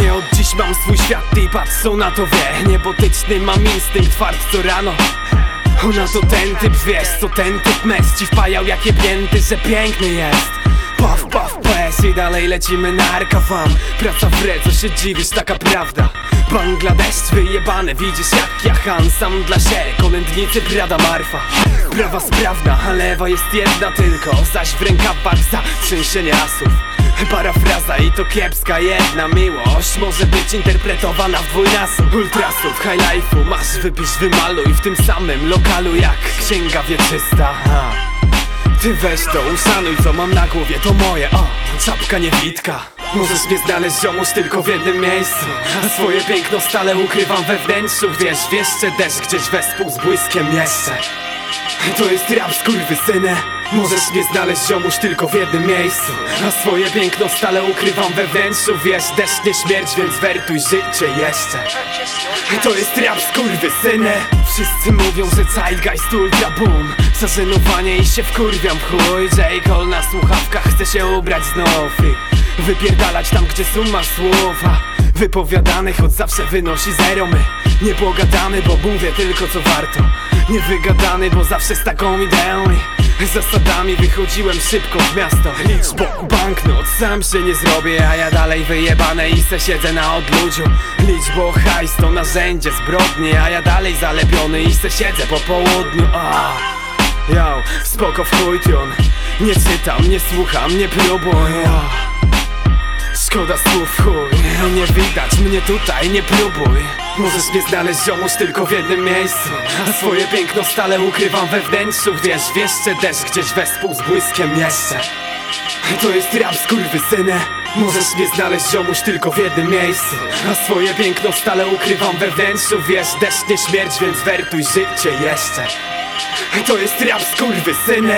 Nie od dziś mam swój świat i patrzą na to wie. Niebotyczny mam instynkt fart co rano. Ona to ten typ, wiesz co ten typ mes Ci wpajał jakie pięty, że piękny jest. Paf, paf, pes i dalej lecimy na arkawam Praca w re, co się dziwisz, taka prawda Bangladesz wyjebane, widzisz jak ja Han Sam dla siebie, kolędnicy Prada Marfa. Prawa sprawna, a lewa jest jedna tylko Zaś w rękawach za trzęsienie asów. Parafraza i to kiepska jedna miłość Może być interpretowana w dwójnasób. Ultrasów, high life'u Masz wypisz, wymaluj w tym samym lokalu Jak księga wieczysta. Ha. Ty weź to, uszanuj co mam na głowie, to moje O, czapka niewidka Możesz mnie znaleźć ziomuś tylko w jednym miejscu. A swoje piękno stale ukrywam we wnętrzu. Wiesz, wieszcze deszcz gdzieś wespół z błyskiem jeszcze. To jest rap skurwysyne Możesz mnie znaleźć ziomuś tylko w jednym miejscu. A swoje piękno stale ukrywam we wnętrzu. Wiesz, deszcz nie śmierć, więc wertuj życie jeszcze. To jest rap skurwysyne Wszyscy mówią, że zeitgeist ultra boom. Zażenowanie i się wkurwiam w chuj. J. Cole na słuchawkach chce się ubrać znów Wypierdalać tam, gdzie suma słowa. Wypowiadanych od zawsze wynosi zero. My nie pogadamy, bo mówię tylko co warto. Nie wygadany, bo zawsze z taką ideą i Zasadami wychodziłem szybko w miasto. Liczbą banknot sam się nie zrobię A ja dalej wyjebane i se siedzę na odludziu. Liczbo hajs to narzędzie zbrodni A ja dalej zalepiony i se siedzę po południu. A. Yo, spoko w chuj Nie czytam, nie słucham, nie próbuj yo. Szkoda słów chuj. Nie widać mnie tutaj, nie próbuj. Możesz mnie znaleźć ziomuś tylko w jednym miejscu. A swoje piękno stale ukrywam we wnętrzu. Wiesz, wieszcze deszcz gdzieś wespół z błyskiem jeszcze. To jest rap skurwysyne Możesz mnie znaleźć ziomuś tylko w jednym miejscu. A swoje piękno stale ukrywam we wnętrzu. Wiesz, deszcz nie śmierć, więc wertuj życie jeszcze. To jest rap skurwysyne